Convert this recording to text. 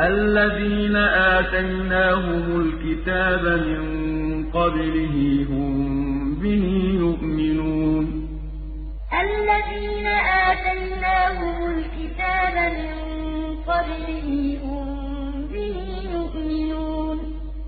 الَّذِينَ آتَيْنَاهُمُ الْكِتَابَ مِن قَبْلِهِ هُم بِهِ يُؤْمِنُونَ. الَّذِينَ